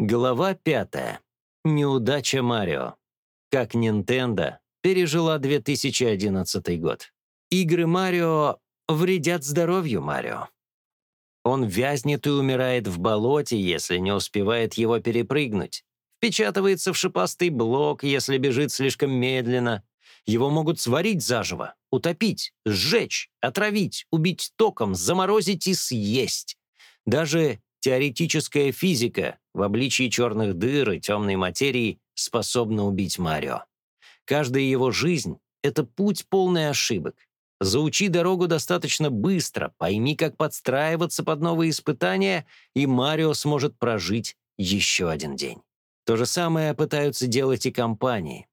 Глава пятая. Неудача Марио. Как Nintendo пережила 2011 год. Игры Марио вредят здоровью Марио. Он вязнет и умирает в болоте, если не успевает его перепрыгнуть. Впечатывается в шипастый блок, если бежит слишком медленно. Его могут сварить заживо, утопить, сжечь, отравить, убить током, заморозить и съесть. Даже теоретическая физика в обличии черных дыр и темной материи способна убить Марио. Каждая его жизнь — это путь полный ошибок. Заучи дорогу достаточно быстро, пойми, как подстраиваться под новые испытания, и Марио сможет прожить еще один день. То же самое пытаются делать и компании.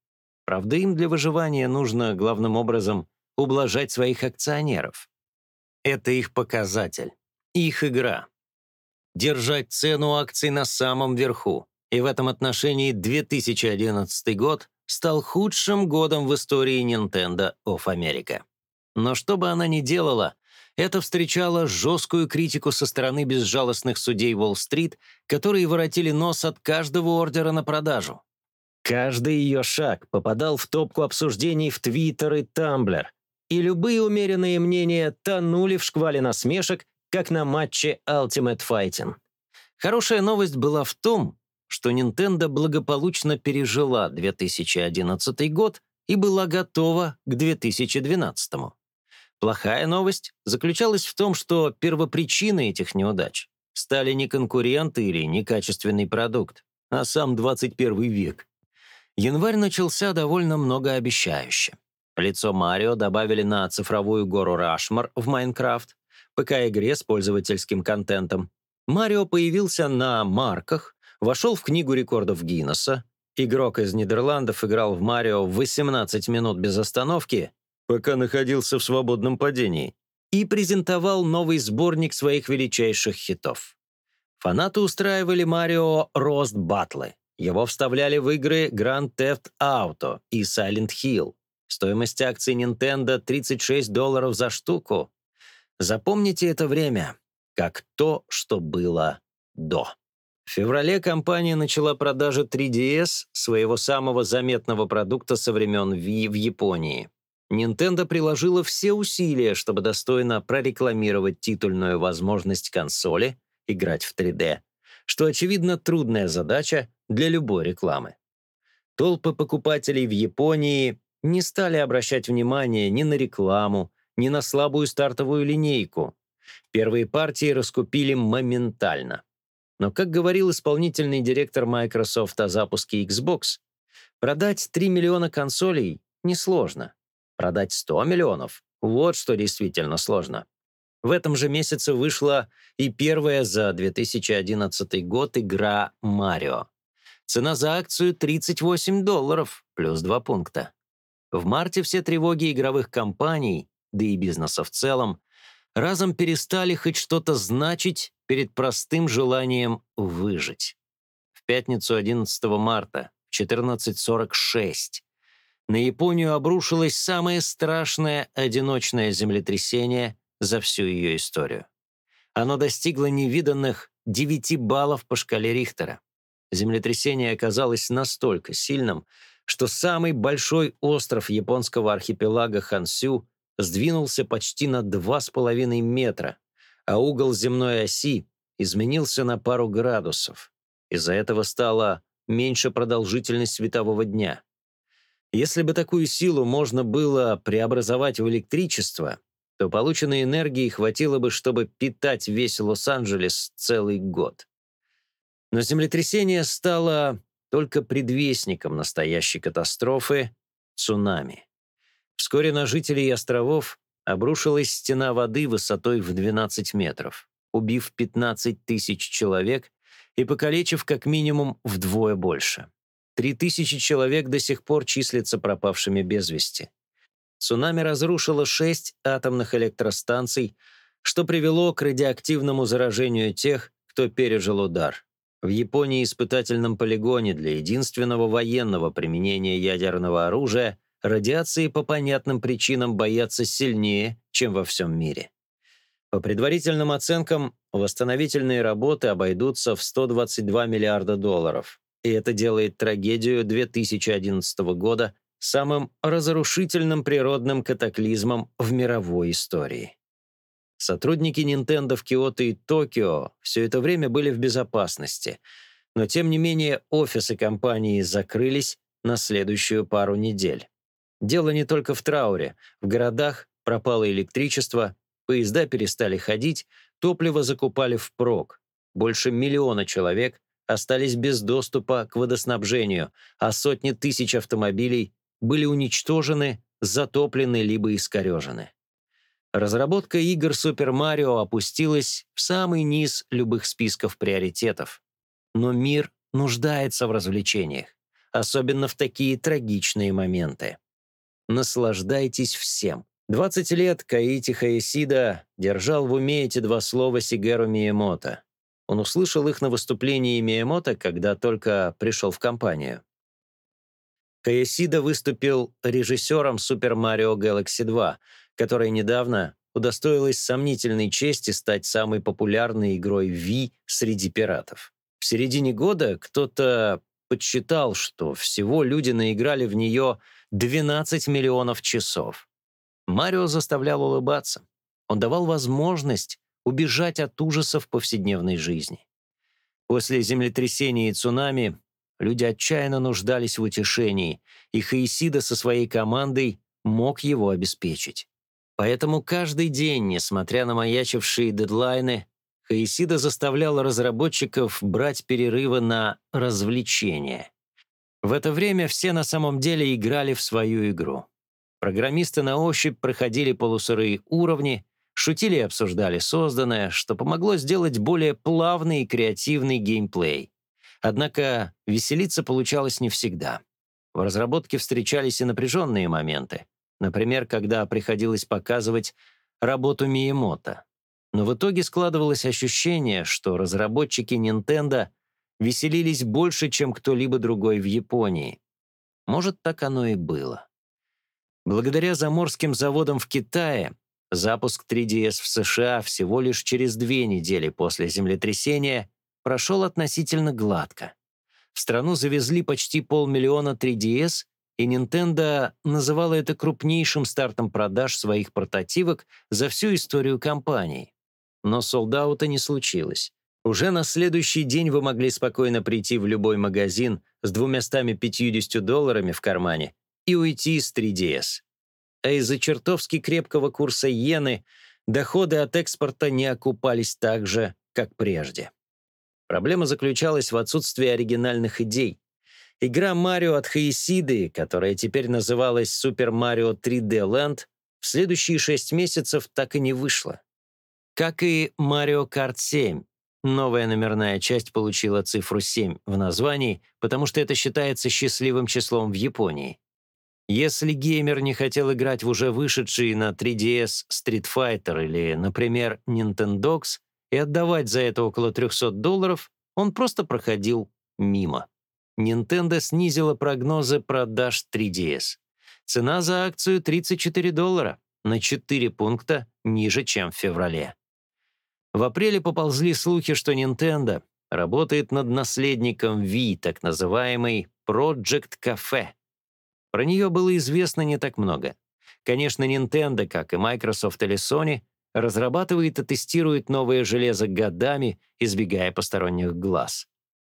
Правда, им для выживания нужно, главным образом, ублажать своих акционеров. Это их показатель, их игра. Держать цену акций на самом верху. И в этом отношении 2011 год стал худшим годом в истории Nintendo of America. Но что бы она ни делала, это встречало жесткую критику со стороны безжалостных судей Уолл-стрит, которые воротили нос от каждого ордера на продажу. Каждый ее шаг попадал в топку обсуждений в Твиттер и Тамблер, и любые умеренные мнения тонули в шквале насмешек, как на матче Ultimate Fighting. Хорошая новость была в том, что Nintendo благополучно пережила 2011 год и была готова к 2012. Плохая новость заключалась в том, что первопричиной этих неудач стали не конкуренты или некачественный продукт, а сам 21 век. Январь начался довольно многообещающе. Лицо Марио добавили на цифровую гору Рашмар в Майнкрафт, ПК-игре с пользовательским контентом. Марио появился на марках, вошел в Книгу рекордов Гиннесса. Игрок из Нидерландов играл в Марио 18 минут без остановки, пока находился в свободном падении, и презентовал новый сборник своих величайших хитов. Фанаты устраивали Марио рост-батлы. Его вставляли в игры Grand Theft Auto и Silent Hill. Стоимость акций Nintendo 36 долларов за штуку. Запомните это время как то, что было до. В феврале компания начала продажи 3DS, своего самого заметного продукта со времен Wii в Японии. Nintendo приложила все усилия, чтобы достойно прорекламировать титульную возможность консоли играть в 3D, что, очевидно, трудная задача для любой рекламы. Толпы покупателей в Японии не стали обращать внимание ни на рекламу, ни на слабую стартовую линейку. Первые партии раскупили моментально. Но, как говорил исполнительный директор Microsoft о запуске Xbox, продать 3 миллиона консолей несложно. Продать 100 миллионов — вот что действительно сложно. В этом же месяце вышла и первая за 2011 год игра «Марио». Цена за акцию 38 долларов, плюс 2 пункта. В марте все тревоги игровых компаний, да и бизнеса в целом, разом перестали хоть что-то значить перед простым желанием выжить. В пятницу 11 марта в 14.46 на Японию обрушилось самое страшное одиночное землетрясение за всю ее историю. Оно достигло невиданных 9 баллов по шкале Рихтера. Землетрясение оказалось настолько сильным, что самый большой остров японского архипелага Хансю сдвинулся почти на 2,5 метра, а угол земной оси изменился на пару градусов. Из-за этого стала меньше продолжительность светового дня. Если бы такую силу можно было преобразовать в электричество, то полученной энергии хватило бы, чтобы питать весь Лос-Анджелес целый год. Но землетрясение стало только предвестником настоящей катастрофы — цунами. Вскоре на жителей островов обрушилась стена воды высотой в 12 метров, убив 15 тысяч человек и покалечив как минимум вдвое больше. Три тысячи человек до сих пор числятся пропавшими без вести. Цунами разрушило шесть атомных электростанций, что привело к радиоактивному заражению тех, кто пережил удар. В Японии испытательном полигоне для единственного военного применения ядерного оружия радиации по понятным причинам боятся сильнее, чем во всем мире. По предварительным оценкам, восстановительные работы обойдутся в 122 миллиарда долларов, и это делает трагедию 2011 года самым разрушительным природным катаклизмом в мировой истории. Сотрудники Nintendo в Киото и Токио все это время были в безопасности, но тем не менее офисы компании закрылись на следующую пару недель. Дело не только в трауре. В городах пропало электричество, поезда перестали ходить, топливо закупали впрок. Больше миллиона человек остались без доступа к водоснабжению, а сотни тысяч автомобилей были уничтожены, затоплены либо искорежены. Разработка игр Super Mario опустилась в самый низ любых списков приоритетов. Но мир нуждается в развлечениях, особенно в такие трагичные моменты. Наслаждайтесь всем. 20 лет Каити Хаесида держал в уме эти два слова Сигеру Миемото. Он услышал их на выступлении Миемото, когда только пришел в компанию. Каесида выступил режиссером Super Mario Galaxy 2, которая недавно удостоилась сомнительной чести стать самой популярной игрой Wii среди пиратов. В середине года кто-то подсчитал, что всего люди наиграли в нее 12 миллионов часов. Марио заставлял улыбаться. Он давал возможность убежать от ужасов повседневной жизни. После землетрясения и цунами люди отчаянно нуждались в утешении, и Хаисида со своей командой мог его обеспечить. Поэтому каждый день, несмотря на маячившие дедлайны, Хаисида заставлял разработчиков брать перерывы на развлечения. В это время все на самом деле играли в свою игру. Программисты на ощупь проходили полусырые уровни, шутили и обсуждали созданное, что помогло сделать более плавный и креативный геймплей. Однако веселиться получалось не всегда. В разработке встречались и напряженные моменты. Например, когда приходилось показывать работу Миемото. Но в итоге складывалось ощущение, что разработчики Nintendo веселились больше, чем кто-либо другой в Японии. Может, так оно и было. Благодаря заморским заводам в Китае запуск 3DS в США всего лишь через две недели после землетрясения прошел относительно гладко. В страну завезли почти полмиллиона 3DS, и Nintendo называла это крупнейшим стартом продаж своих портативок за всю историю компании. Но солдаута не случилось. Уже на следующий день вы могли спокойно прийти в любой магазин с 250 долларами в кармане и уйти с 3DS. А из-за чертовски крепкого курса иены доходы от экспорта не окупались так же, как прежде. Проблема заключалась в отсутствии оригинальных идей. Игра Марио от Хаисиды, которая теперь называлась Super Mario 3D Land, в следующие шесть месяцев так и не вышла. Как и Mario Kart 7, новая номерная часть получила цифру 7 в названии, потому что это считается счастливым числом в Японии. Если геймер не хотел играть в уже вышедший на 3DS Street Fighter или, например, Nintendogs и отдавать за это около 300 долларов, он просто проходил мимо. Nintendo снизила прогнозы продаж 3DS. Цена за акцию 34 доллара, на 4 пункта ниже, чем в феврале. В апреле поползли слухи, что Nintendo работает над наследником Wii, так называемый Project Cafe. Про нее было известно не так много. Конечно, Nintendo, как и Microsoft или Sony, разрабатывает и тестирует новое железо годами, избегая посторонних глаз.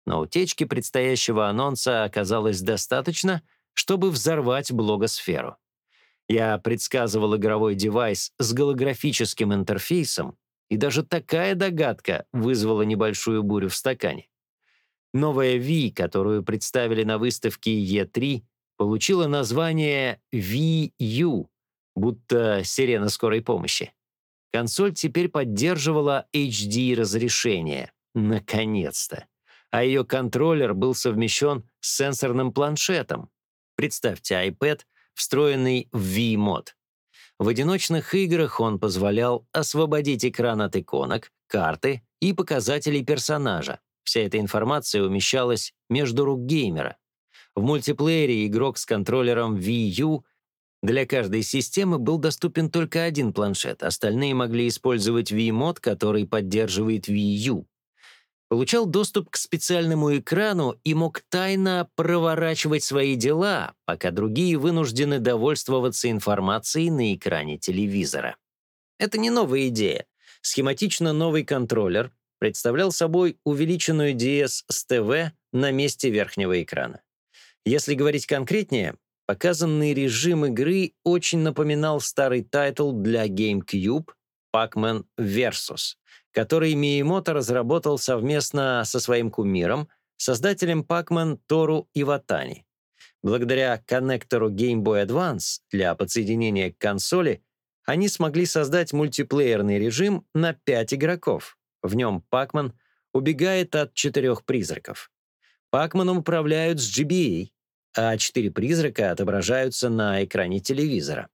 Но утечки предстоящего анонса оказалось достаточно, чтобы взорвать блогосферу. Я предсказывал игровой девайс с голографическим интерфейсом, и даже такая догадка вызвала небольшую бурю в стакане. Новая Wii, которую представили на выставке E3, получила название VU, будто сирена скорой помощи. Консоль теперь поддерживала HD-разрешение. Наконец-то. А ее контроллер был совмещен с сенсорным планшетом. Представьте iPad, встроенный в V-мод. В одиночных играх он позволял освободить экран от иконок, карты и показателей персонажа. Вся эта информация умещалась между рук геймера. В мультиплеере игрок с контроллером Wii U Для каждой системы был доступен только один планшет, остальные могли использовать Wii-мод, который поддерживает Wii U. Получал доступ к специальному экрану и мог тайно проворачивать свои дела, пока другие вынуждены довольствоваться информацией на экране телевизора. Это не новая идея. Схематично новый контроллер представлял собой увеличенную DS с ТВ на месте верхнего экрана. Если говорить конкретнее, Показанный режим игры очень напоминал старый тайтл для GameCube Pac-Man Versus, который Миямото разработал совместно со своим кумиром, создателем Pac-Man Тору Иватани. Благодаря коннектору Game Boy Advance для подсоединения к консоли они смогли создать мультиплеерный режим на 5 игроков. В нем Pac-Man убегает от четырех призраков. Pac-Man управляют с GBA, а четыре призрака отображаются на экране телевизора.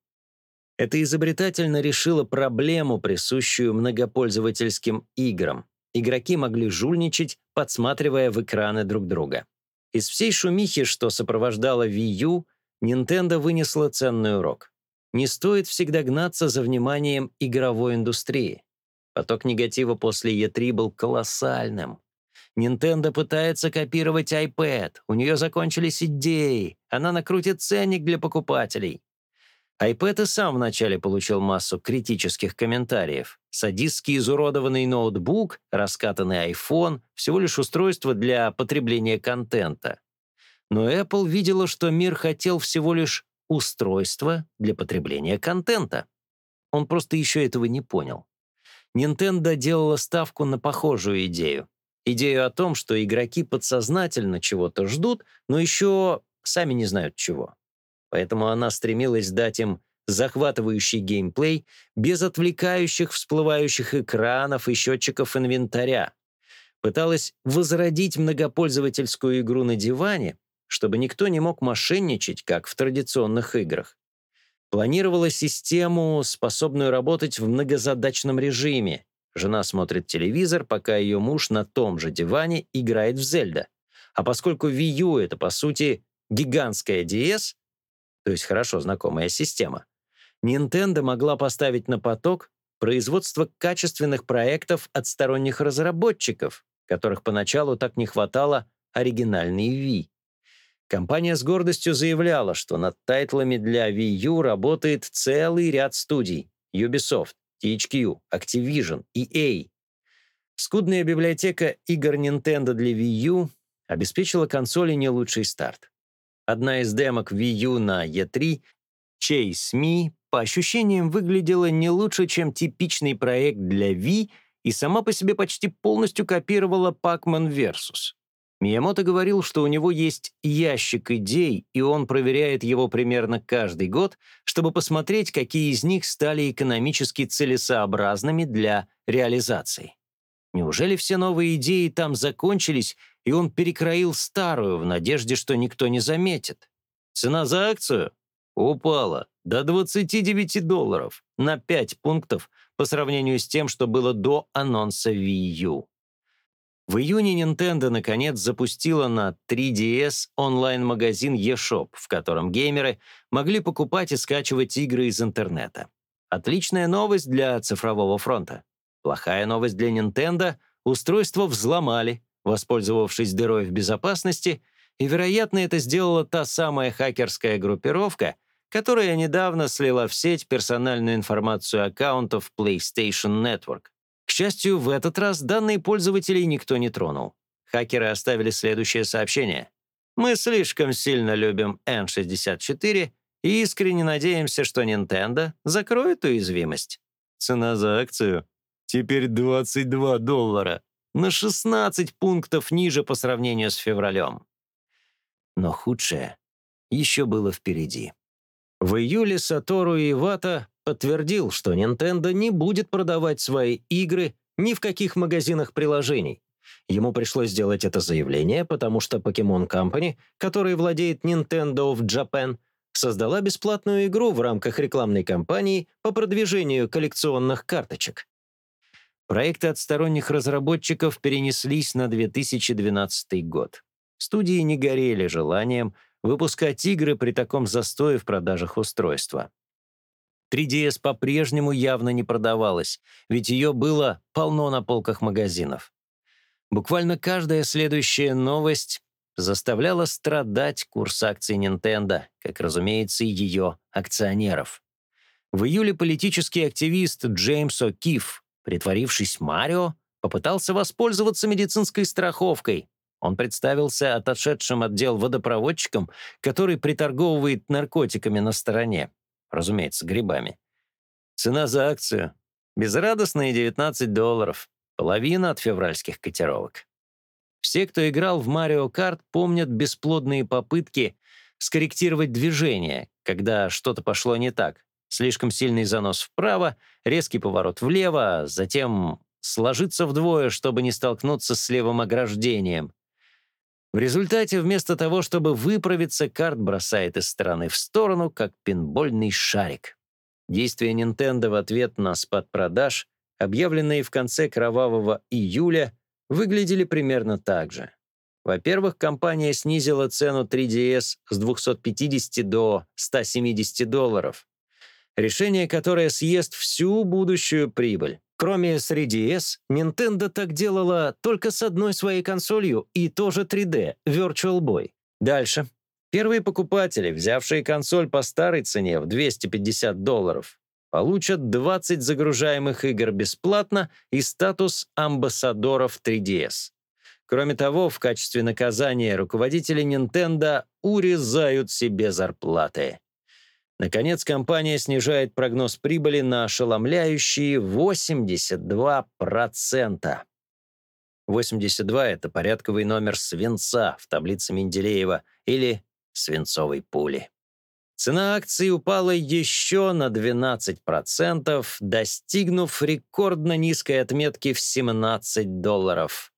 Это изобретательно решило проблему, присущую многопользовательским играм. Игроки могли жульничать, подсматривая в экраны друг друга. Из всей шумихи, что сопровождала Wii U, Nintendo вынесла ценный урок. Не стоит всегда гнаться за вниманием игровой индустрии. Поток негатива после E3 был колоссальным. Nintendo пытается копировать iPad, у нее закончились идеи, она накрутит ценник для покупателей. iPad и сам вначале получил массу критических комментариев. Садистский изуродованный ноутбук, раскатанный iPhone — всего лишь устройство для потребления контента. Но Apple видела, что мир хотел всего лишь устройство для потребления контента. Он просто еще этого не понял. Nintendo делала ставку на похожую идею. Идею о том, что игроки подсознательно чего-то ждут, но еще сами не знают чего. Поэтому она стремилась дать им захватывающий геймплей без отвлекающих всплывающих экранов и счетчиков инвентаря. Пыталась возродить многопользовательскую игру на диване, чтобы никто не мог мошенничать, как в традиционных играх. Планировала систему, способную работать в многозадачном режиме, Жена смотрит телевизор, пока ее муж на том же диване играет в Зельда. А поскольку Wii U — это, по сути, гигантская DS, то есть хорошо знакомая система, Nintendo могла поставить на поток производство качественных проектов от сторонних разработчиков, которых поначалу так не хватало оригинальной Wii. Компания с гордостью заявляла, что над тайтлами для Wii U работает целый ряд студий — Ubisoft, THQ, Activision, EA. Скудная библиотека игр Nintendo для Wii U обеспечила консоли не лучший старт. Одна из демок Wii U на E3, Chase Me, по ощущениям выглядела не лучше, чем типичный проект для Wii и сама по себе почти полностью копировала Pac-Man Versus. Миямото говорил, что у него есть ящик идей, и он проверяет его примерно каждый год, чтобы посмотреть, какие из них стали экономически целесообразными для реализации. Неужели все новые идеи там закончились, и он перекроил старую в надежде, что никто не заметит? Цена за акцию упала до 29 долларов на 5 пунктов по сравнению с тем, что было до анонса Wii U. В июне Nintendo наконец запустила на 3DS онлайн-магазин eShop, в котором геймеры могли покупать и скачивать игры из интернета. Отличная новость для цифрового фронта. Плохая новость для Nintendo — устройство взломали, воспользовавшись дырой в безопасности, и, вероятно, это сделала та самая хакерская группировка, которая недавно слила в сеть персональную информацию аккаунтов PlayStation Network. К счастью, в этот раз данные пользователей никто не тронул. Хакеры оставили следующее сообщение. «Мы слишком сильно любим N64 и искренне надеемся, что Nintendo закроет уязвимость. Цена за акцию теперь 22 доллара, на 16 пунктов ниже по сравнению с февралем. Но худшее еще было впереди. В июле Сатору Ивата подтвердил, что Nintendo не будет продавать свои игры ни в каких магазинах приложений. Ему пришлось сделать это заявление, потому что Pokemon Company, который владеет Nintendo of Japan, создала бесплатную игру в рамках рекламной кампании по продвижению коллекционных карточек. Проекты от сторонних разработчиков перенеслись на 2012 год. Студии не горели желанием выпускать игры при таком застое в продажах устройства. 3DS по-прежнему явно не продавалась, ведь ее было полно на полках магазинов. Буквально каждая следующая новость заставляла страдать курс акций Nintendo, как, разумеется, и ее акционеров. В июле политический активист Джеймс О'Кифф, притворившись Марио, попытался воспользоваться медицинской страховкой. Он представился отошедшим отдел водопроводчиком, который приторговывает наркотиками на стороне разумеется, грибами. Цена за акцию — безрадостные 19 долларов, половина от февральских котировок. Все, кто играл в Mario Kart, помнят бесплодные попытки скорректировать движение, когда что-то пошло не так. Слишком сильный занос вправо, резкий поворот влево, затем сложиться вдвое, чтобы не столкнуться с левым ограждением. В результате, вместо того, чтобы выправиться, карт бросает из стороны в сторону, как пинбольный шарик. Действия Nintendo в ответ на спад продаж, объявленные в конце кровавого июля, выглядели примерно так же. Во-первых, компания снизила цену 3DS с 250 до 170 долларов. Решение, которое съест всю будущую прибыль. Кроме 3DS, Nintendo так делала только с одной своей консолью и тоже 3D — Virtual Boy. Дальше. Первые покупатели, взявшие консоль по старой цене в 250 долларов, получат 20 загружаемых игр бесплатно и статус амбассадоров 3DS. Кроме того, в качестве наказания руководители Nintendo урезают себе зарплаты. Наконец, компания снижает прогноз прибыли на ошеломляющие 82%. 82 — это порядковый номер свинца в таблице Менделеева или свинцовой пули. Цена акций упала еще на 12%, достигнув рекордно низкой отметки в 17 долларов.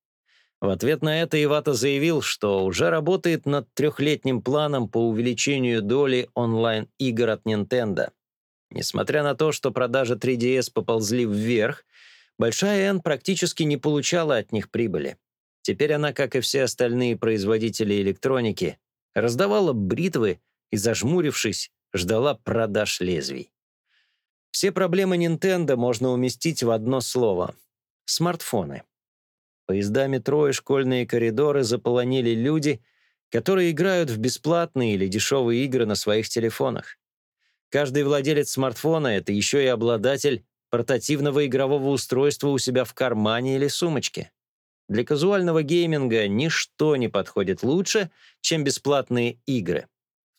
В ответ на это Ивата заявил, что уже работает над трехлетним планом по увеличению доли онлайн-игр от Nintendo. Несмотря на то, что продажи 3DS поползли вверх, Большая N практически не получала от них прибыли. Теперь она, как и все остальные производители электроники, раздавала бритвы и, зажмурившись, ждала продаж лезвий. Все проблемы Nintendo можно уместить в одно слово — смартфоны. Поезда метро и школьные коридоры заполонили люди, которые играют в бесплатные или дешевые игры на своих телефонах. Каждый владелец смартфона — это еще и обладатель портативного игрового устройства у себя в кармане или сумочке. Для казуального гейминга ничто не подходит лучше, чем бесплатные игры,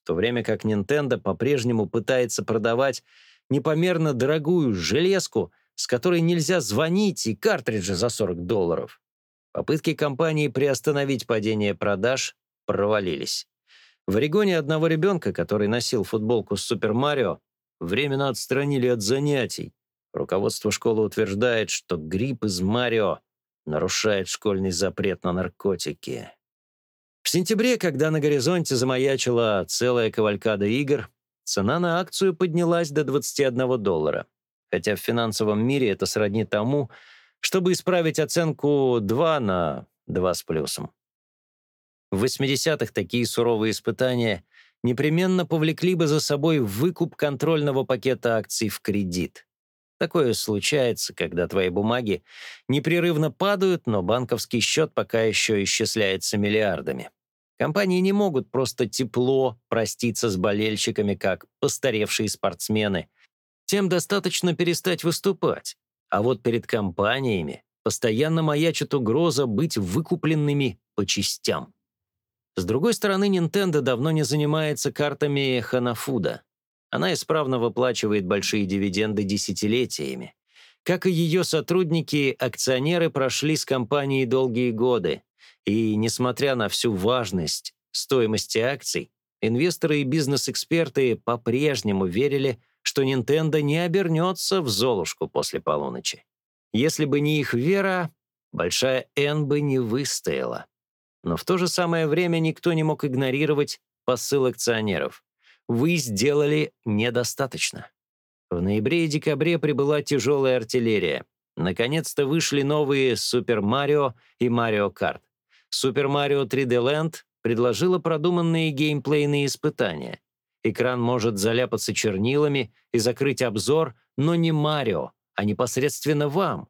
в то время как Nintendo по-прежнему пытается продавать непомерно дорогую железку, с которой нельзя звонить, и картриджи за 40 долларов. Попытки компании приостановить падение продаж провалились. В Орегоне одного ребенка, который носил футболку с Супер Марио, временно отстранили от занятий. Руководство школы утверждает, что грипп из Марио нарушает школьный запрет на наркотики. В сентябре, когда на горизонте замаячила целая кавалькада игр, цена на акцию поднялась до 21 доллара. Хотя в финансовом мире это сродни тому, чтобы исправить оценку 2 на 2 с плюсом. В 80-х такие суровые испытания непременно повлекли бы за собой выкуп контрольного пакета акций в кредит. Такое случается, когда твои бумаги непрерывно падают, но банковский счет пока еще исчисляется миллиардами. Компании не могут просто тепло проститься с болельщиками, как постаревшие спортсмены. Тем достаточно перестать выступать. А вот перед компаниями постоянно маячит угроза быть выкупленными по частям. С другой стороны, Nintendo давно не занимается картами Ханафуда. Она исправно выплачивает большие дивиденды десятилетиями. Как и ее сотрудники, акционеры прошли с компанией долгие годы. И, несмотря на всю важность стоимости акций, инвесторы и бизнес-эксперты по-прежнему верили, что Nintendo не обернется в Золушку после полуночи. Если бы не их вера, большая N бы не выстояла. Но в то же самое время никто не мог игнорировать посыл акционеров. Вы сделали недостаточно. В ноябре и декабре прибыла тяжелая артиллерия. Наконец-то вышли новые Super Mario и Mario Kart. Super Mario 3D Land предложила продуманные геймплейные испытания. Экран может заляпаться чернилами и закрыть обзор, но не Марио, а непосредственно вам.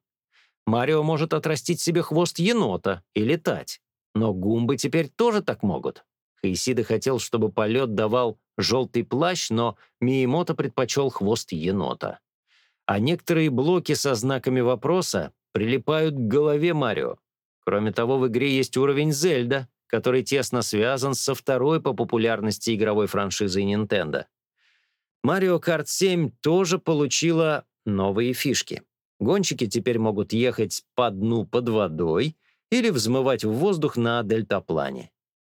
Марио может отрастить себе хвост енота и летать. Но гумбы теперь тоже так могут. Хаисида хотел, чтобы полет давал желтый плащ, но Миемото предпочел хвост енота. А некоторые блоки со знаками вопроса прилипают к голове Марио. Кроме того, в игре есть уровень Зельда, который тесно связан со второй по популярности игровой франшизой Nintendo. Mario Kart 7 тоже получила новые фишки. Гонщики теперь могут ехать по дну под водой или взмывать в воздух на дельтаплане.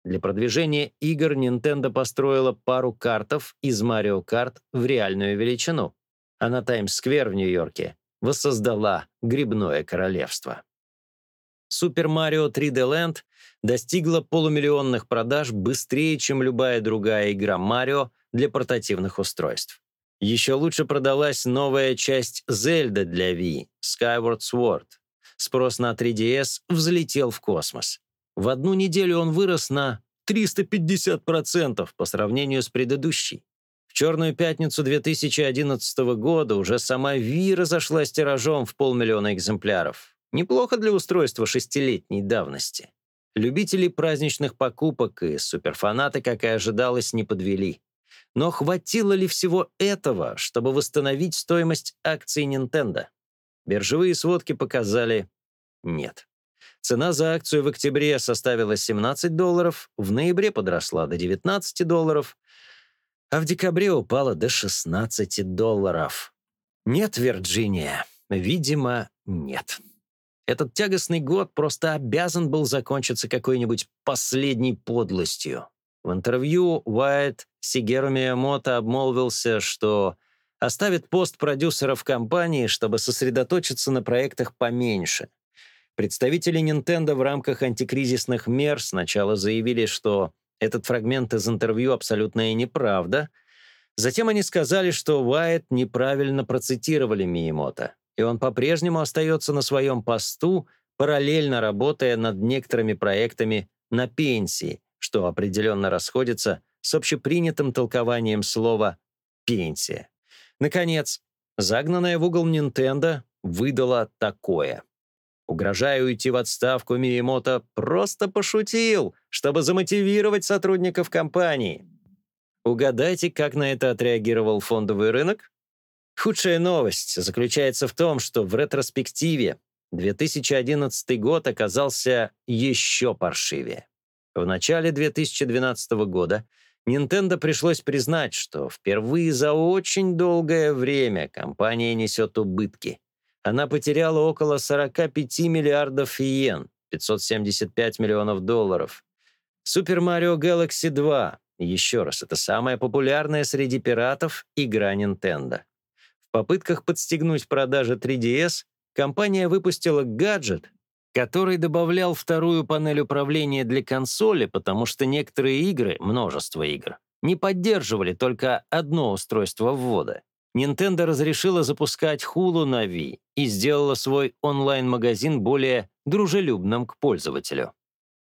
Для продвижения игр Nintendo построила пару картов из Mario Kart в реальную величину, а на Таймс-сквер в Нью-Йорке воссоздала грибное королевство. Super Mario 3D Land достигла полумиллионных продаж быстрее, чем любая другая игра Mario для портативных устройств. Еще лучше продалась новая часть Zelda для Wii, Skyward Sword. Спрос на 3DS взлетел в космос. В одну неделю он вырос на 350% по сравнению с предыдущей. В «Черную пятницу» 2011 года уже сама Wii разошлась тиражом в полмиллиона экземпляров. Неплохо для устройства шестилетней давности. Любители праздничных покупок и суперфанаты, как и ожидалось, не подвели. Но хватило ли всего этого, чтобы восстановить стоимость акций Nintendo? Биржевые сводки показали нет. Цена за акцию в октябре составила 17 долларов, в ноябре подросла до 19 долларов, а в декабре упала до 16 долларов. Нет, Вирджиния, видимо, нет. Этот тягостный год просто обязан был закончиться какой-нибудь последней подлостью. В интервью Уайт Сигеру Миямото обмолвился, что оставит пост продюсера в компании, чтобы сосредоточиться на проектах поменьше. Представители Nintendo в рамках антикризисных мер сначала заявили, что этот фрагмент из интервью абсолютная неправда. Затем они сказали, что Уайт неправильно процитировали Миямото и он по-прежнему остается на своем посту, параллельно работая над некоторыми проектами на пенсии, что определенно расходится с общепринятым толкованием слова «пенсия». Наконец, загнанная в угол Nintendo выдала такое. Угрожая уйти в отставку, Миемото просто пошутил, чтобы замотивировать сотрудников компании. Угадайте, как на это отреагировал фондовый рынок? Худшая новость заключается в том, что в ретроспективе 2011 год оказался еще паршивее. В начале 2012 года Nintendo пришлось признать, что впервые за очень долгое время компания несет убытки. Она потеряла около 45 миллиардов йен, 575 миллионов долларов. Super Mario Galaxy 2, еще раз, это самая популярная среди пиратов игра Nintendo. Попытках подстегнуть продажи 3DS компания выпустила гаджет, который добавлял вторую панель управления для консоли, потому что некоторые игры, множество игр, не поддерживали только одно устройство ввода. Nintendo разрешила запускать Hulu на Wii и сделала свой онлайн-магазин более дружелюбным к пользователю.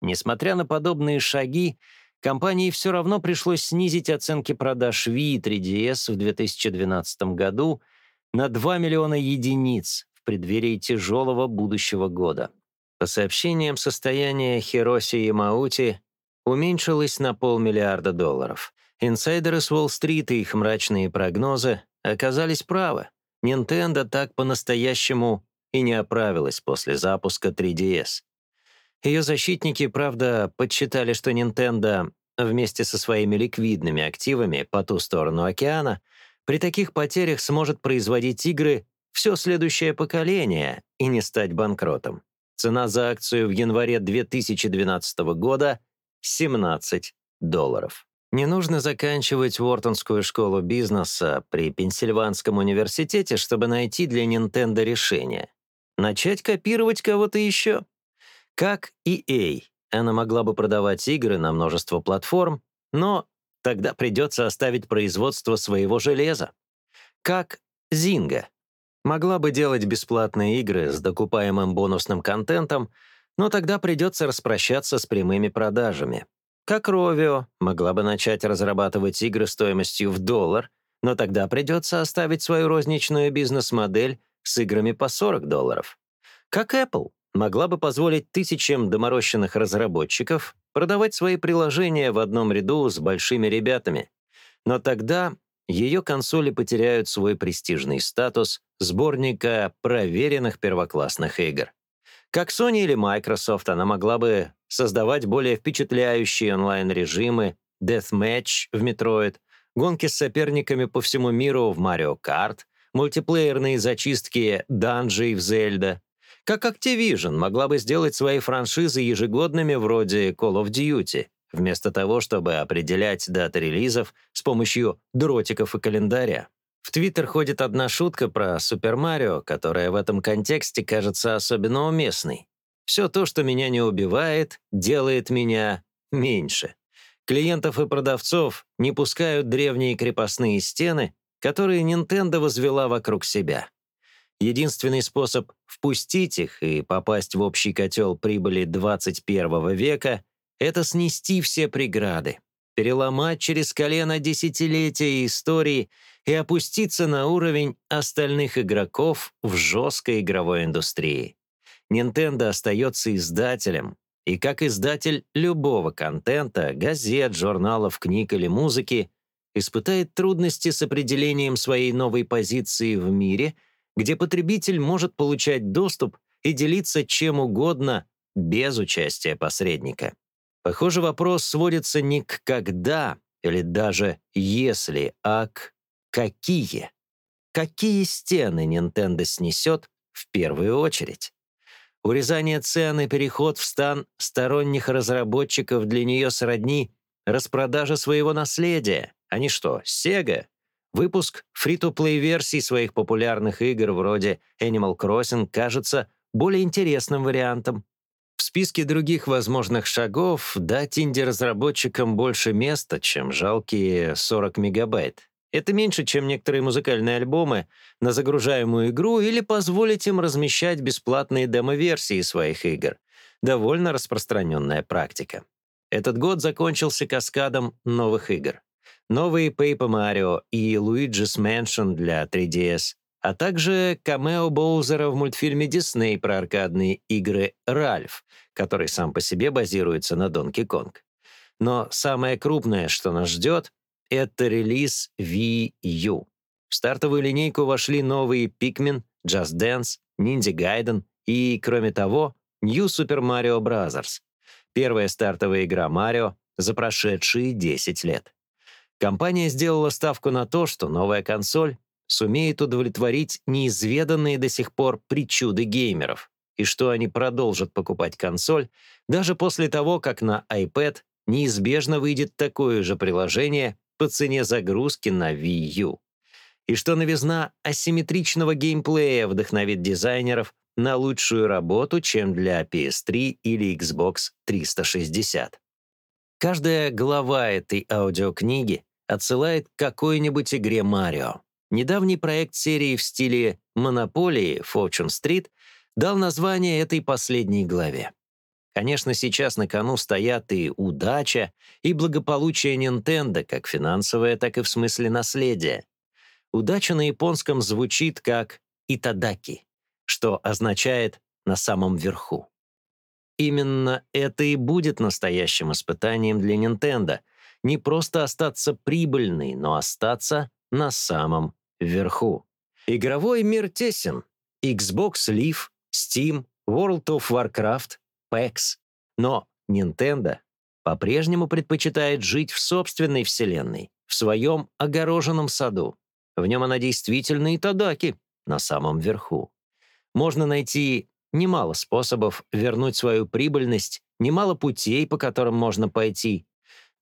Несмотря на подобные шаги, Компании все равно пришлось снизить оценки продаж Wii и 3DS в 2012 году на 2 миллиона единиц в преддверии тяжелого будущего года. По сообщениям, состояние Хироси Ямаути уменьшилось на полмиллиарда долларов. Инсайдеры с Уолл-стрит и их мрачные прогнозы оказались правы. Nintendo так по-настоящему и не оправилась после запуска 3DS. Ее защитники, правда, подсчитали, что Nintendo вместе со своими ликвидными активами по ту сторону океана при таких потерях сможет производить игры все следующее поколение и не стать банкротом. Цена за акцию в январе 2012 года — 17 долларов. Не нужно заканчивать Уортонскую школу бизнеса при Пенсильванском университете, чтобы найти для Nintendo решение. Начать копировать кого-то еще. Как EA, она могла бы продавать игры на множество платформ, но тогда придется оставить производство своего железа. Как Zynga. Могла бы делать бесплатные игры с докупаемым бонусным контентом, но тогда придется распрощаться с прямыми продажами. как Rovio, могла бы начать разрабатывать игры стоимостью в доллар, но тогда придется оставить свою розничную бизнес-модель с играми по 40 долларов. Как Apple могла бы позволить тысячам доморощенных разработчиков продавать свои приложения в одном ряду с большими ребятами. Но тогда ее консоли потеряют свой престижный статус сборника проверенных первоклассных игр. Как Sony или Microsoft, она могла бы создавать более впечатляющие онлайн-режимы, Deathmatch в Metroid, гонки с соперниками по всему миру в Mario Kart, мультиплеерные зачистки данжей в Zelda. Как Activision могла бы сделать свои франшизы ежегодными вроде Call of Duty, вместо того, чтобы определять даты релизов с помощью дротиков и календаря. В Твиттер ходит одна шутка про Супер Марио, которая в этом контексте кажется особенно уместной. «Все то, что меня не убивает, делает меня меньше». Клиентов и продавцов не пускают древние крепостные стены, которые Nintendo возвела вокруг себя. Единственный способ впустить их и попасть в общий котел прибыли 21 века — это снести все преграды, переломать через колено десятилетия истории и опуститься на уровень остальных игроков в жесткой игровой индустрии. Nintendo остается издателем, и как издатель любого контента, газет, журналов, книг или музыки, испытает трудности с определением своей новой позиции в мире, где потребитель может получать доступ и делиться чем угодно без участия посредника. Похоже, вопрос сводится не к «когда» или даже «если», а к «какие». Какие стены Nintendo снесет в первую очередь? Урезание цен и переход в стан сторонних разработчиков для нее сродни распродажа своего наследия. Они что, Sega? Выпуск фри-то-плей версий своих популярных игр вроде Animal Crossing кажется более интересным вариантом. В списке других возможных шагов дать инди-разработчикам больше места, чем жалкие 40 мегабайт. Это меньше, чем некоторые музыкальные альбомы на загружаемую игру или позволить им размещать бесплатные демо-версии своих игр. Довольно распространенная практика. Этот год закончился каскадом новых игр. Новые Paper Mario и Luigi's Mansion для 3DS, а также камео Боузера в мультфильме Disney про аркадные игры «Ральф», который сам по себе базируется на Donkey Kong. Но самое крупное, что нас ждет, это релиз Wii U. В стартовую линейку вошли новые Pikmin, Just Dance, Ninja Gaiden и, кроме того, New Super Mario Bros. Первая стартовая игра Марио за прошедшие 10 лет. Компания сделала ставку на то, что новая консоль сумеет удовлетворить неизведанные до сих пор причуды геймеров, и что они продолжат покупать консоль даже после того, как на iPad неизбежно выйдет такое же приложение по цене загрузки на Wii U. И что новизна асимметричного геймплея вдохновит дизайнеров на лучшую работу, чем для PS3 или Xbox 360. Каждая глава этой аудиокниги отсылает к какой-нибудь игре Марио. Недавний проект серии в стиле «Монополии» Fortune Street дал название этой последней главе. Конечно, сейчас на кону стоят и удача, и благополучие Nintendo, как финансовое, так и в смысле наследия. Удача на японском звучит как «итадаки», что означает «на самом верху». Именно это и будет настоящим испытанием для Nintendo. Не просто остаться прибыльной, но остаться на самом верху. Игровой мир тесен. Xbox Live, Steam, World of Warcraft, PAX. Но Nintendo по-прежнему предпочитает жить в собственной вселенной, в своем огороженном саду. В нем она действительно и Тадаки, на самом верху. Можно найти немало способов вернуть свою прибыльность, немало путей, по которым можно пойти,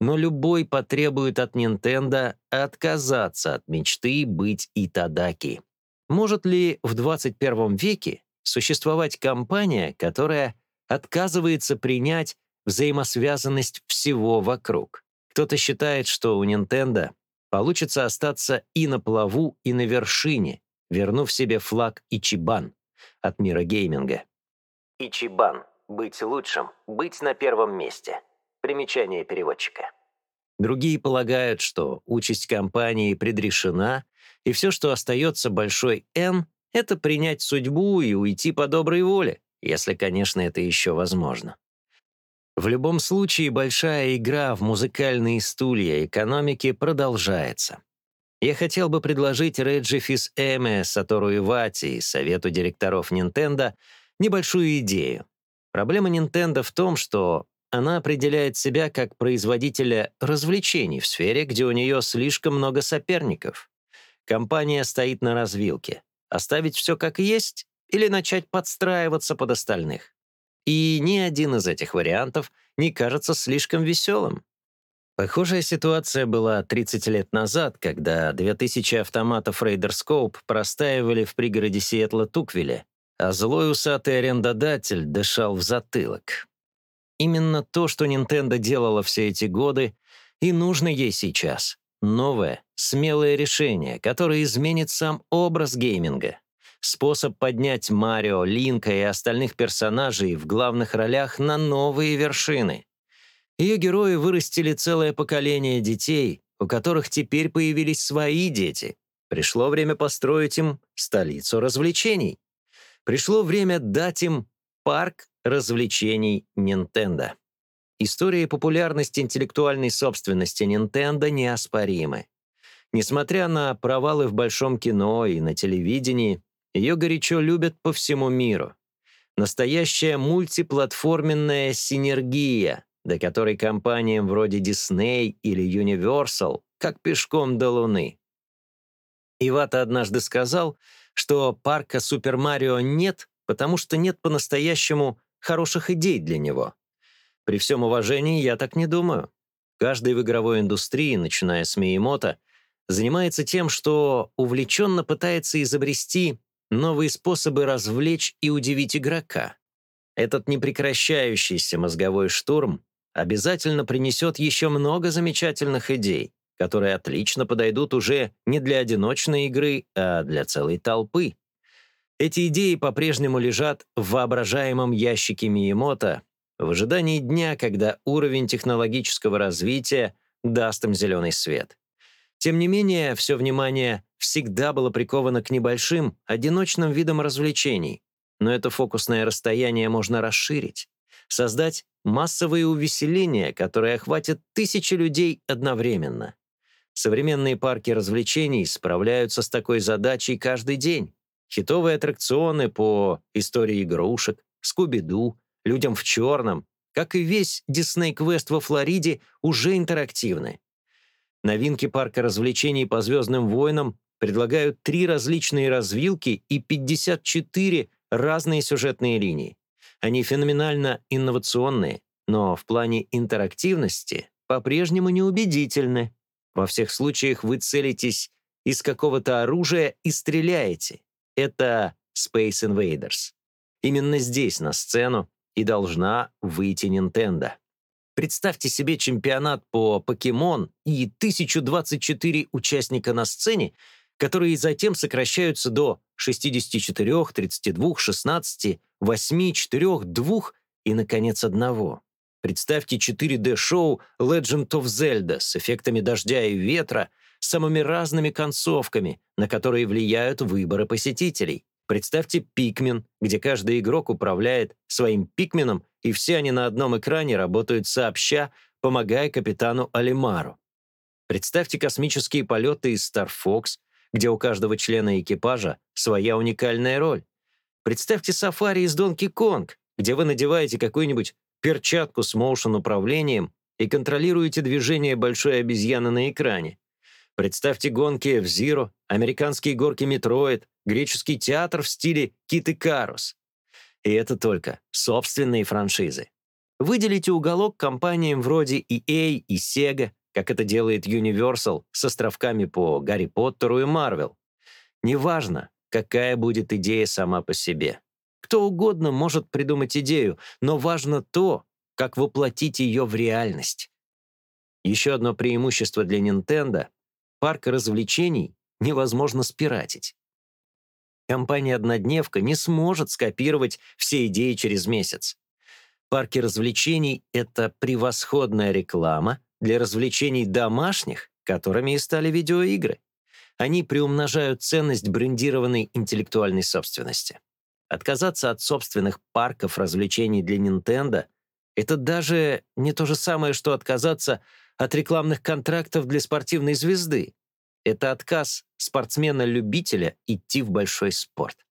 но любой потребует от Nintendo отказаться от мечты быть Итадаки. Может ли в 21 веке существовать компания, которая отказывается принять взаимосвязанность всего вокруг. Кто-то считает, что у Nintendo получится остаться и на плаву, и на вершине, вернув себе флаг Ичибан от мира гейминга. Ичибан — быть лучшим, быть на первом месте. Примечание переводчика. Другие полагают, что участь компании предрешена, и все, что остается большой «Н», это принять судьбу и уйти по доброй воле, если, конечно, это еще возможно. В любом случае, большая игра в музыкальные стулья экономики продолжается. Я хотел бы предложить Реджи Фис Эме, Сатору Ивати и Совету директоров Nintendo небольшую идею. Проблема Nintendo в том, что она определяет себя как производителя развлечений в сфере, где у нее слишком много соперников. Компания стоит на развилке. Оставить все как есть или начать подстраиваться под остальных. И ни один из этих вариантов не кажется слишком веселым. Похожая ситуация была 30 лет назад, когда 2000 автоматов Raider Scope простаивали в пригороде Сиэтла-Туквиле, а злой усатый арендодатель дышал в затылок. Именно то, что Nintendo делала все эти годы, и нужно ей сейчас. Новое, смелое решение, которое изменит сам образ гейминга. Способ поднять Марио, Линка и остальных персонажей в главных ролях на новые вершины. Ее герои вырастили целое поколение детей, у которых теперь появились свои дети. Пришло время построить им столицу развлечений. Пришло время дать им парк развлечений Nintendo. История и популярность интеллектуальной собственности Nintendo неоспоримы. Несмотря на провалы в большом кино и на телевидении, ее горячо любят по всему миру. Настоящая мультиплатформенная синергия, до которой компаниям вроде Disney или Universal как пешком до Луны. Ивата однажды сказал, что парка Супер Марио нет, потому что нет по-настоящему хороших идей для него. При всем уважении я так не думаю. Каждый в игровой индустрии, начиная с Миемото, занимается тем, что увлеченно пытается изобрести новые способы развлечь и удивить игрока. Этот непрекращающийся мозговой штурм обязательно принесет еще много замечательных идей, которые отлично подойдут уже не для одиночной игры, а для целой толпы. Эти идеи по-прежнему лежат в воображаемом ящике Миемото в ожидании дня, когда уровень технологического развития даст им зеленый свет. Тем не менее, все внимание всегда было приковано к небольшим, одиночным видам развлечений, но это фокусное расстояние можно расширить создать массовые увеселения, которые охватят тысячи людей одновременно. Современные парки развлечений справляются с такой задачей каждый день. Хитовые аттракционы по истории игрушек, Скуби-Ду, Людям в черном, как и весь Дисней Квест во Флориде, уже интерактивны. Новинки парка развлечений по «Звездным войнам» предлагают три различные развилки и 54 разные сюжетные линии. Они феноменально инновационные, но в плане интерактивности по-прежнему неубедительны. Во всех случаях вы целитесь из какого-то оружия и стреляете. Это Space Invaders. Именно здесь на сцену и должна выйти Nintendo. Представьте себе чемпионат по покемон и 1024 участника на сцене, которые затем сокращаются до 64, 32, 16, 8, 4, 2 и, наконец, одного. Представьте 4D-шоу Legend of Zelda с эффектами дождя и ветра, самыми разными концовками, на которые влияют выборы посетителей. Представьте Пикмен, где каждый игрок управляет своим Пикменом, и все они на одном экране работают сообща, помогая капитану Алимару. Представьте космические полеты из Star Fox, где у каждого члена экипажа своя уникальная роль. Представьте сафари из Donkey Kong, где вы надеваете какую-нибудь перчатку с моушен-управлением и контролируете движение большой обезьяны на экране. Представьте гонки в Zero, американские горки Metroid, греческий театр в стиле Кит Карус. И это только собственные франшизы. Выделите уголок компаниям вроде EA и Sega, как это делает Universal с островками по Гарри Поттеру и Марвел. Неважно, какая будет идея сама по себе. Кто угодно может придумать идею, но важно то, как воплотить ее в реальность. Еще одно преимущество для Nintendo — парк развлечений невозможно спиратить. Компания «Однодневка» не сможет скопировать все идеи через месяц. Парки развлечений — это превосходная реклама для развлечений домашних, которыми и стали видеоигры. Они приумножают ценность брендированной интеллектуальной собственности. Отказаться от собственных парков развлечений для Nintendo — это даже не то же самое, что отказаться от рекламных контрактов для спортивной звезды. Это отказ спортсмена-любителя идти в большой спорт.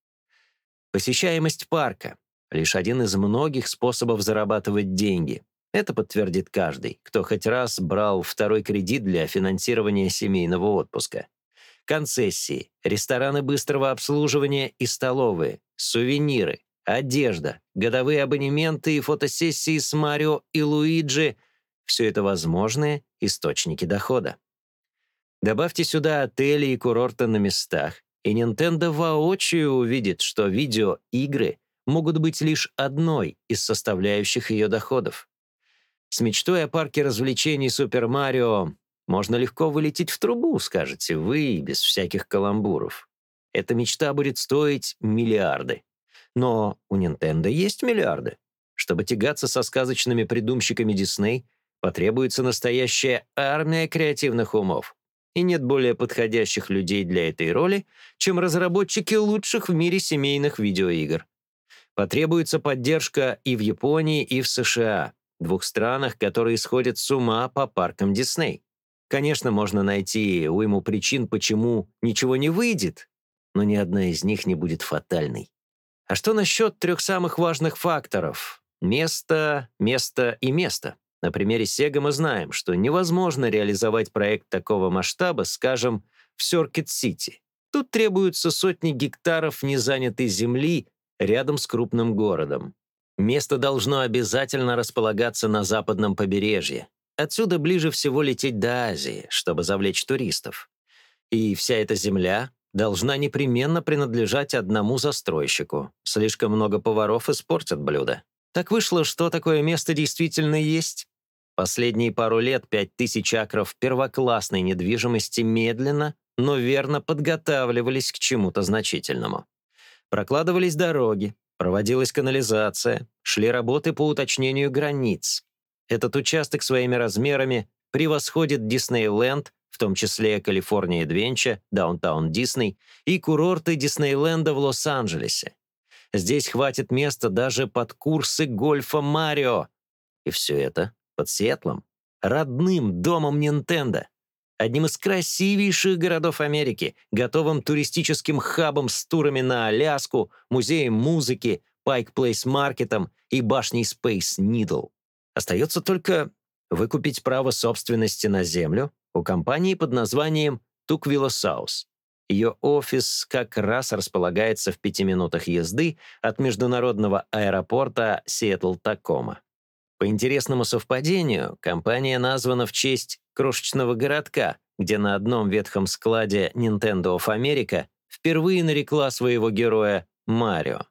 Посещаемость парка — лишь один из многих способов зарабатывать деньги. Это подтвердит каждый, кто хоть раз брал второй кредит для финансирования семейного отпуска. Концессии, рестораны быстрого обслуживания и столовые, сувениры, одежда, годовые абонементы и фотосессии с Марио и Луиджи — все это возможные источники дохода. Добавьте сюда отели и курорты на местах, и Nintendo воочию увидит, что видеоигры могут быть лишь одной из составляющих ее доходов. С мечтой о парке развлечений Супер Марио можно легко вылететь в трубу, скажете вы, без всяких каламбуров. Эта мечта будет стоить миллиарды. Но у Nintendo есть миллиарды. Чтобы тягаться со сказочными придумщиками Дисней, потребуется настоящая армия креативных умов. И нет более подходящих людей для этой роли, чем разработчики лучших в мире семейных видеоигр. Потребуется поддержка и в Японии, и в США, двух странах, которые сходят с ума по паркам Дисней. Конечно, можно найти уйму причин, почему ничего не выйдет, но ни одна из них не будет фатальной. А что насчет трех самых важных факторов? Место, место и место. На примере Sega мы знаем, что невозможно реализовать проект такого масштаба, скажем, в Сёркет-Сити. Тут требуются сотни гектаров незанятой земли рядом с крупным городом. Место должно обязательно располагаться на западном побережье. Отсюда ближе всего лететь до Азии, чтобы завлечь туристов. И вся эта земля должна непременно принадлежать одному застройщику. Слишком много поваров испортят блюдо. Так вышло, что такое место действительно есть. Последние пару лет 5000 акров первоклассной недвижимости медленно, но верно подготавливались к чему-то значительному. Прокладывались дороги, проводилась канализация, шли работы по уточнению границ, этот участок своими размерами превосходит Диснейленд, в том числе Калифорния Эдвенча, Даунтаун Дисней и курорты Диснейленда в Лос-Анджелесе. Здесь хватит места даже под курсы гольфа Марио. И все это под Сиэтлом, родным домом Нинтендо, одним из красивейших городов Америки, готовым туристическим хабом с турами на Аляску, музеем музыки, Пайк Плейс Маркетом и башней Space Needle. Остается только выкупить право собственности на землю у компании под названием Туквилла Саус. Ее офис как раз располагается в пяти минутах езды от международного аэропорта Сиэтл-Такома. По интересному совпадению, компания названа в честь крошечного городка, где на одном ветхом складе Nintendo of America впервые нарекла своего героя Марио.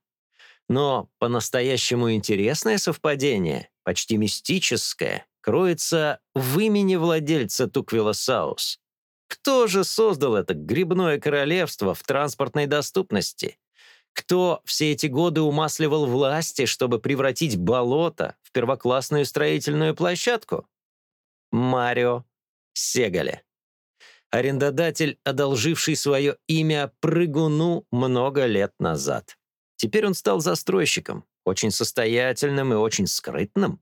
Но по-настоящему интересное совпадение почти мистическое, кроется в имени владельца Туквила Саус. Кто же создал это грибное королевство в транспортной доступности? Кто все эти годы умасливал власти, чтобы превратить болото в первоклассную строительную площадку? Марио Сегале. Арендодатель, одолживший свое имя прыгуну много лет назад. Теперь он стал застройщиком, очень состоятельным и очень скрытным.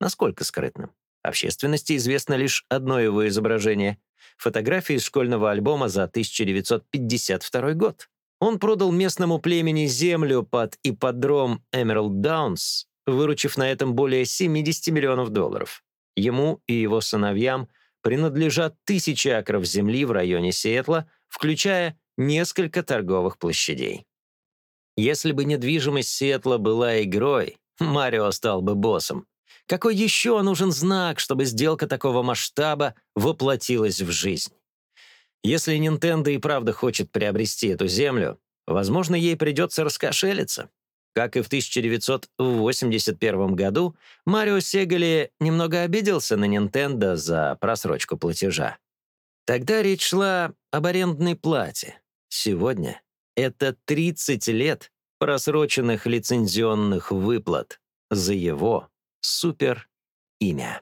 Насколько скрытным? Общественности известно лишь одно его изображение — фотография из школьного альбома за 1952 год. Он продал местному племени землю под ипподром Emerald Downs, выручив на этом более 70 миллионов долларов. Ему и его сыновьям принадлежат тысячи акров земли в районе Сиэтла, включая несколько торговых площадей. Если бы недвижимость Сиэтла была игрой, Марио стал бы боссом. Какой еще нужен знак, чтобы сделка такого масштаба воплотилась в жизнь? Если Nintendo и правда хочет приобрести эту землю, возможно, ей придется раскошелиться. Как и в 1981 году, Марио Сегали немного обиделся на Nintendo за просрочку платежа. Тогда речь шла об арендной плате. Сегодня это 30 лет просроченных лицензионных выплат за его Супер имя.